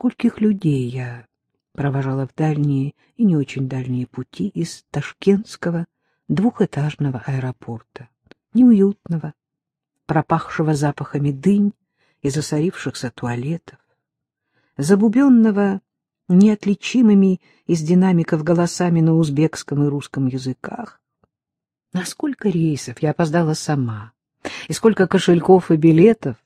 скольких людей я провожала в дальние и не очень дальние пути из ташкентского двухэтажного аэропорта, неуютного, пропахшего запахами дынь и засорившихся туалетов, забубенного неотличимыми из динамиков голосами на узбекском и русском языках. На сколько рейсов я опоздала сама, и сколько кошельков и билетов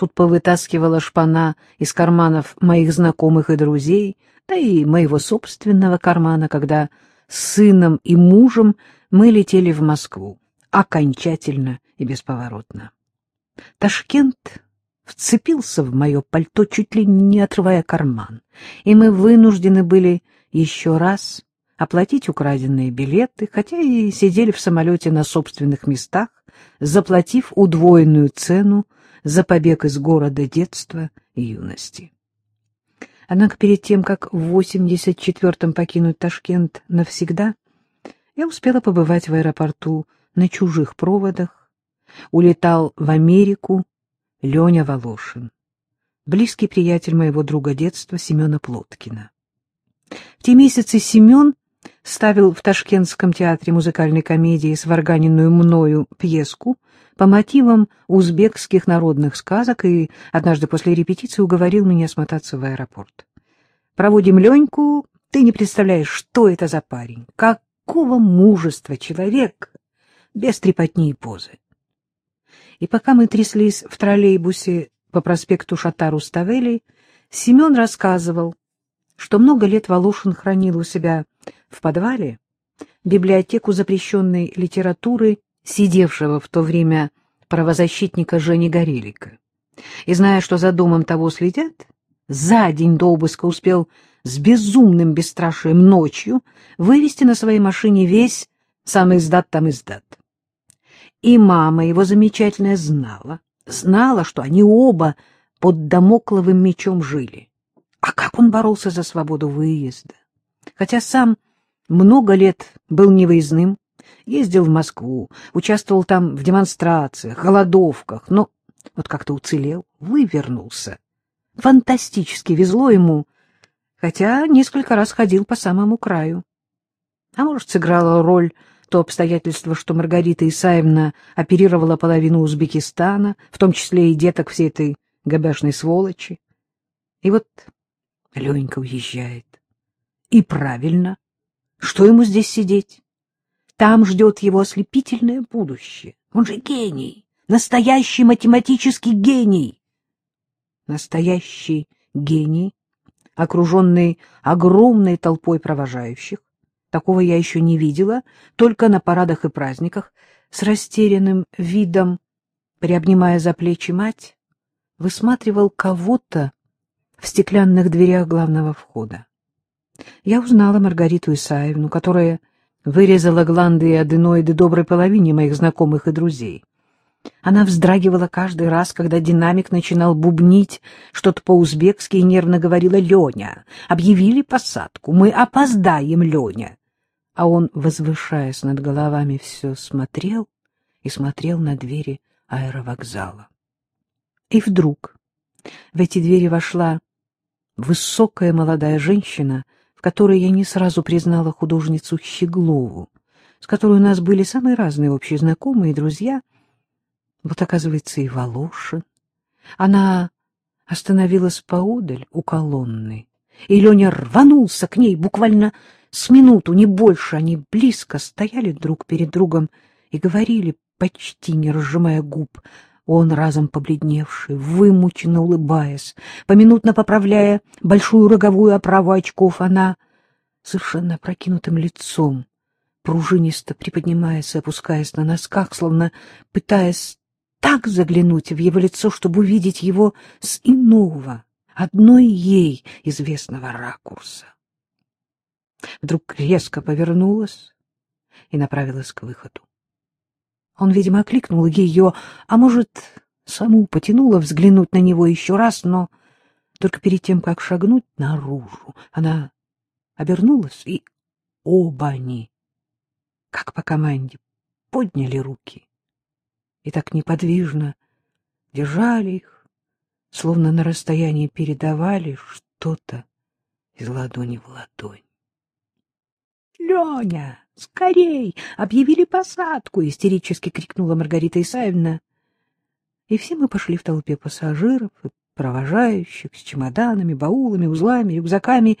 тут повытаскивала шпана из карманов моих знакомых и друзей, да и моего собственного кармана, когда с сыном и мужем мы летели в Москву, окончательно и бесповоротно. Ташкент вцепился в мое пальто, чуть ли не отрывая карман, и мы вынуждены были еще раз оплатить украденные билеты, хотя и сидели в самолете на собственных местах, заплатив удвоенную цену за побег из города детства и юности. Однако перед тем, как в 84-м покинуть Ташкент навсегда, я успела побывать в аэропорту на чужих проводах, улетал в Америку Леня Волошин, близкий приятель моего друга детства Семена Плоткина. В те месяцы Семен ставил в Ташкентском театре музыкальной комедии сварганенную мною пьеску по мотивам узбекских народных сказок и однажды после репетиции уговорил меня смотаться в аэропорт. «Проводим Леньку, ты не представляешь, что это за парень, какого мужества человек, без трепотни и позы». И пока мы тряслись в троллейбусе по проспекту Шатару-Ставели, Семен рассказывал, что много лет Волошин хранил у себя в подвале библиотеку запрещенной литературы, сидевшего в то время правозащитника Жени Горелика. И зная, что за домом того следят, за день до обыска успел с безумным бесстрашием ночью вывести на своей машине весь самый издат там издат. И мама его замечательная знала, знала, что они оба под домокловым мечом жили. А как он боролся за свободу выезда? Хотя сам много лет был невыездным, ездил в Москву, участвовал там в демонстрациях, голодовках, но вот как-то уцелел, вывернулся. Фантастически везло ему, хотя несколько раз ходил по самому краю. А может, сыграла роль то обстоятельство, что Маргарита Исаевна оперировала половину Узбекистана, в том числе и деток всей этой габяшной сволочи. И вот Ленька уезжает. И правильно. Что ему здесь сидеть? Там ждет его ослепительное будущее. Он же гений, настоящий математический гений. Настоящий гений, окруженный огромной толпой провожающих. Такого я еще не видела, только на парадах и праздниках, с растерянным видом, приобнимая за плечи мать, высматривал кого-то, в стеклянных дверях главного входа. Я узнала Маргариту Исаевну, которая вырезала гланды и аденоиды доброй половине моих знакомых и друзей. Она вздрагивала каждый раз, когда динамик начинал бубнить что-то по-узбекски и нервно говорила «Леня, объявили посадку, мы опоздаем, Леня». А он, возвышаясь над головами, все смотрел и смотрел на двери аэровокзала. И вдруг в эти двери вошла высокая молодая женщина, в которой я не сразу признала художницу Щеглову, с которой у нас были самые разные общие знакомые и друзья. Вот, оказывается, и Волошин. Она остановилась поодаль у колонны, и Леня рванулся к ней буквально с минуту, не больше. Они близко стояли друг перед другом и говорили, почти не разжимая губ, он, разом побледневший, вымученно улыбаясь, поминутно поправляя большую роговую оправу очков, она совершенно прокинутым лицом, пружинисто приподнимаясь и опускаясь на носках, словно пытаясь так заглянуть в его лицо, чтобы увидеть его с иного, одной ей известного ракурса. Вдруг резко повернулась и направилась к выходу. Он, видимо, окликнул ее, а может, саму потянула взглянуть на него еще раз, но только перед тем, как шагнуть наружу, она обернулась, и оба они, как по команде, подняли руки и так неподвижно держали их, словно на расстоянии передавали что-то из ладони в ладонь. — Леня, скорей! Объявили посадку! — истерически крикнула Маргарита Исаевна. И все мы пошли в толпе пассажиров и провожающих с чемоданами, баулами, узлами, рюкзаками.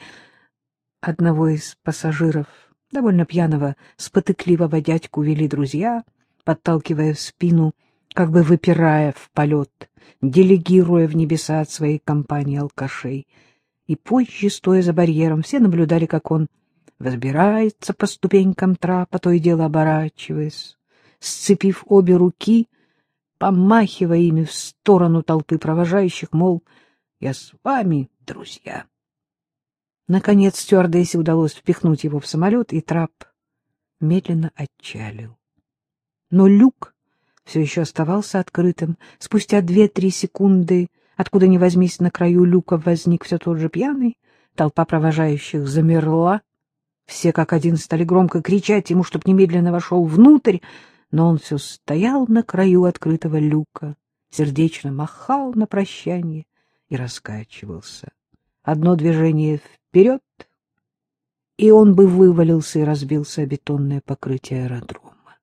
Одного из пассажиров, довольно пьяного, спотыкливого дядьку вели друзья, подталкивая в спину, как бы выпирая в полет, делегируя в небеса от своей компании алкашей. И позже, стоя за барьером, все наблюдали, как он взбирается по ступенькам трапа, то и дело оборачиваясь, сцепив обе руки, помахивая ими в сторону толпы провожающих, мол, «Я с вами, друзья». Наконец стюардессе удалось впихнуть его в самолет, и трап медленно отчалил. Но люк все еще оставался открытым. Спустя две-три секунды, откуда ни возьмись, на краю люка возник все тот же пьяный. Толпа провожающих замерла. Все как один стали громко кричать ему, чтоб немедленно вошел внутрь, но он все стоял на краю открытого люка, сердечно махал на прощание и раскачивался. Одно движение вперед, и он бы вывалился и разбился о бетонное покрытие аэродрома.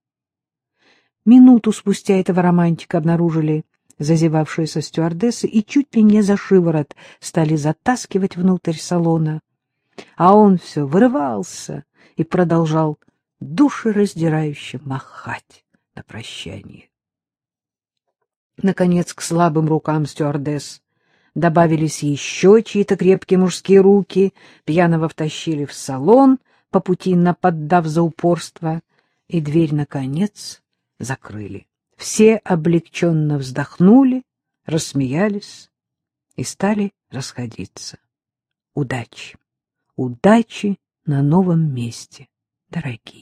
Минуту спустя этого романтика обнаружили зазевавшиеся стюардессы и чуть ли не за шиворот стали затаскивать внутрь салона. А он все вырывался и продолжал душераздирающе махать на прощание. Наконец, к слабым рукам стюардесс добавились еще чьи-то крепкие мужские руки, пьяного втащили в салон, по пути наподдав за упорство, и дверь, наконец, закрыли. Все облегченно вздохнули, рассмеялись и стали расходиться. Удачи! Удачи на новом месте, дорогие!